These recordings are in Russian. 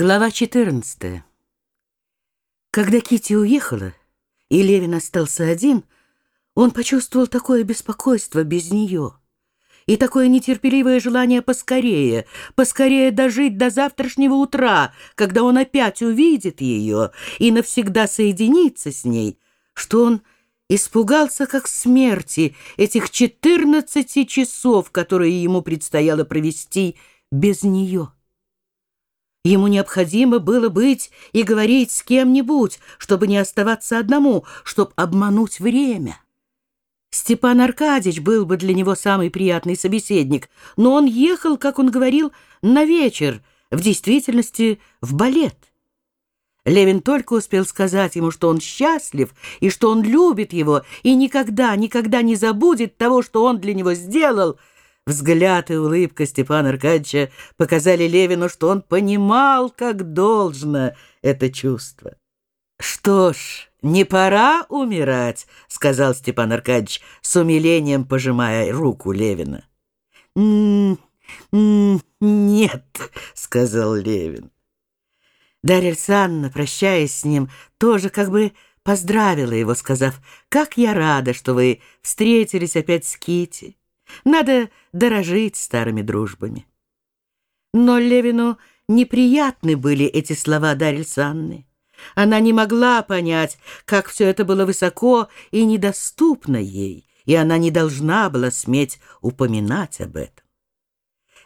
Глава 14. Когда Кити уехала, и Левин остался один, он почувствовал такое беспокойство без нее и такое нетерпеливое желание поскорее, поскорее дожить до завтрашнего утра, когда он опять увидит ее и навсегда соединится с ней, что он испугался как смерти этих четырнадцати часов, которые ему предстояло провести без нее. Ему необходимо было быть и говорить с кем-нибудь, чтобы не оставаться одному, чтобы обмануть время. Степан Аркадьевич был бы для него самый приятный собеседник, но он ехал, как он говорил, на вечер, в действительности в балет. Левин только успел сказать ему, что он счастлив и что он любит его и никогда, никогда не забудет того, что он для него сделал — Взгляд и улыбка Степана Аркадьевича показали Левину, что он понимал, как должно это чувство. «Что ж, не пора умирать», — сказал Степан Аркадьевич с умилением, пожимая руку Левина. «Н -н «Нет», — сказал Левин. Дарья Александровна, прощаясь с ним, тоже как бы поздравила его, сказав, «Как я рада, что вы встретились опять с Кити. Надо дорожить старыми дружбами. Но Левину неприятны были эти слова Дарьи Санны. Она не могла понять, как все это было высоко и недоступно ей, и она не должна была сметь упоминать об этом.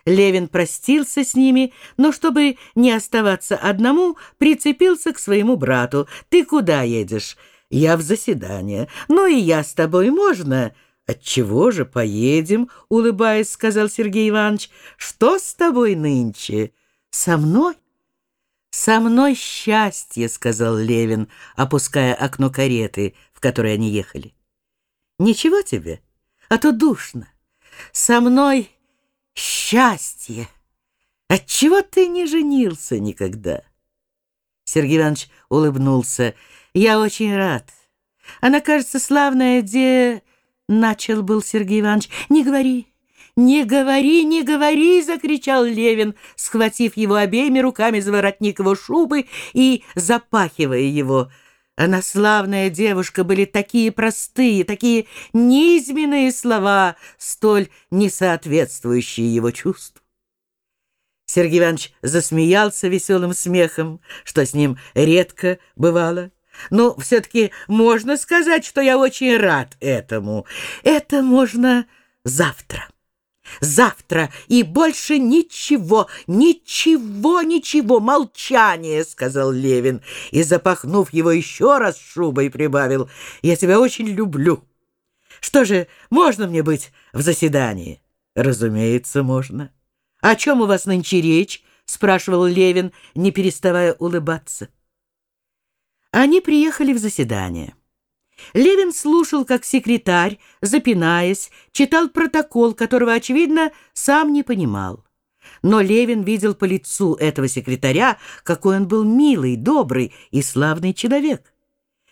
Левин простился с ними, но, чтобы не оставаться одному, прицепился к своему брату. «Ты куда едешь?» «Я в заседание. Ну и я с тобой можно?» «Отчего же поедем?» — улыбаясь, сказал Сергей Иванович. «Что с тобой нынче? Со мной?» «Со мной счастье», — сказал Левин, опуская окно кареты, в которой они ехали. «Ничего тебе, а то душно. Со мной счастье. Отчего ты не женился никогда?» Сергей Иванович улыбнулся. «Я очень рад. Она, кажется, славная де...» Начал был Сергей Иванович. «Не говори, не говори, не говори!» — закричал Левин, схватив его обеими руками за воротник его шубы и запахивая его. Она, славная девушка, были такие простые, такие низменные слова, столь несоответствующие его чувству. Сергей Иванович засмеялся веселым смехом, что с ним редко бывало. Но все-таки можно сказать, что я очень рад этому. Это можно завтра. Завтра и больше ничего, ничего, ничего, молчание, сказал Левин и, запахнув его еще раз шубой, прибавил, я тебя очень люблю. Что же, можно мне быть в заседании? Разумеется, можно. О чем у вас нынче речь? спрашивал Левин, не переставая улыбаться. Они приехали в заседание. Левин слушал, как секретарь, запинаясь, читал протокол, которого, очевидно, сам не понимал. Но Левин видел по лицу этого секретаря, какой он был милый, добрый и славный человек.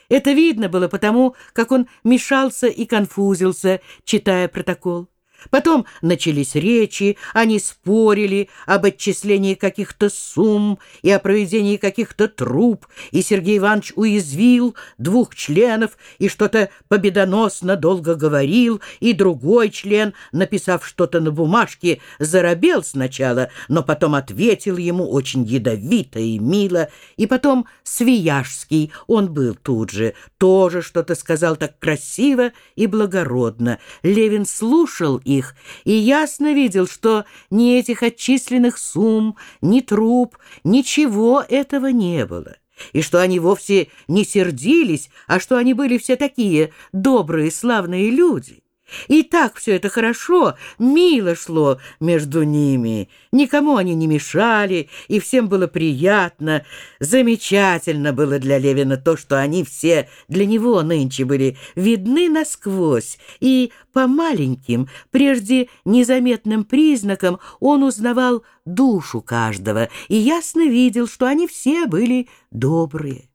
Это видно было потому, как он мешался и конфузился, читая протокол. Потом начались речи, они спорили об отчислении каких-то сумм и о проведении каких-то труп, и Сергей Иванович уязвил двух членов и что-то победоносно долго говорил, и другой член, написав что-то на бумажке, заробел сначала, но потом ответил ему очень ядовито и мило, и потом Свияжский, он был тут же, тоже что-то сказал так красиво и благородно. Левин слушал их, и ясно видел, что ни этих отчисленных сумм, ни труп, ничего этого не было, и что они вовсе не сердились, а что они были все такие добрые, славные люди. И так все это хорошо, мило шло между ними. Никому они не мешали, и всем было приятно. Замечательно было для Левина то, что они все для него нынче были видны насквозь, и по маленьким, прежде незаметным признакам он узнавал душу каждого и ясно видел, что они все были добрые.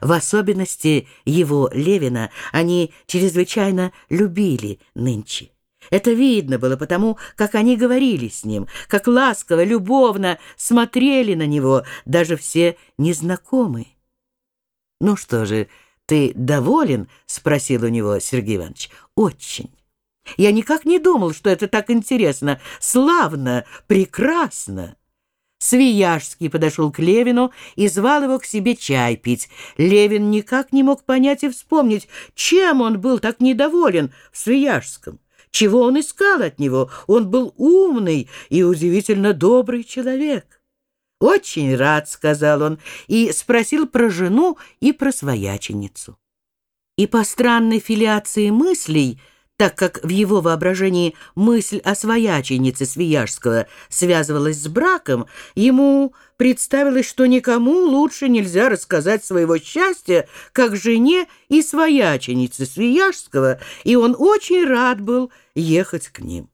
В особенности его, Левина, они чрезвычайно любили нынче. Это видно было потому, как они говорили с ним, как ласково, любовно смотрели на него даже все незнакомые. «Ну что же, ты доволен?» — спросил у него Сергей Иванович. «Очень. Я никак не думал, что это так интересно, славно, прекрасно». Свияжский подошел к Левину и звал его к себе чай пить. Левин никак не мог понять и вспомнить, чем он был так недоволен в Свияжском. Чего он искал от него? Он был умный и удивительно добрый человек. «Очень рад», — сказал он, и спросил про жену и про свояченицу. И по странной филиации мыслей — так как в его воображении мысль о свояченице Свияжского связывалась с браком, ему представилось, что никому лучше нельзя рассказать своего счастья, как жене и свояченице Свияжского, и он очень рад был ехать к ним.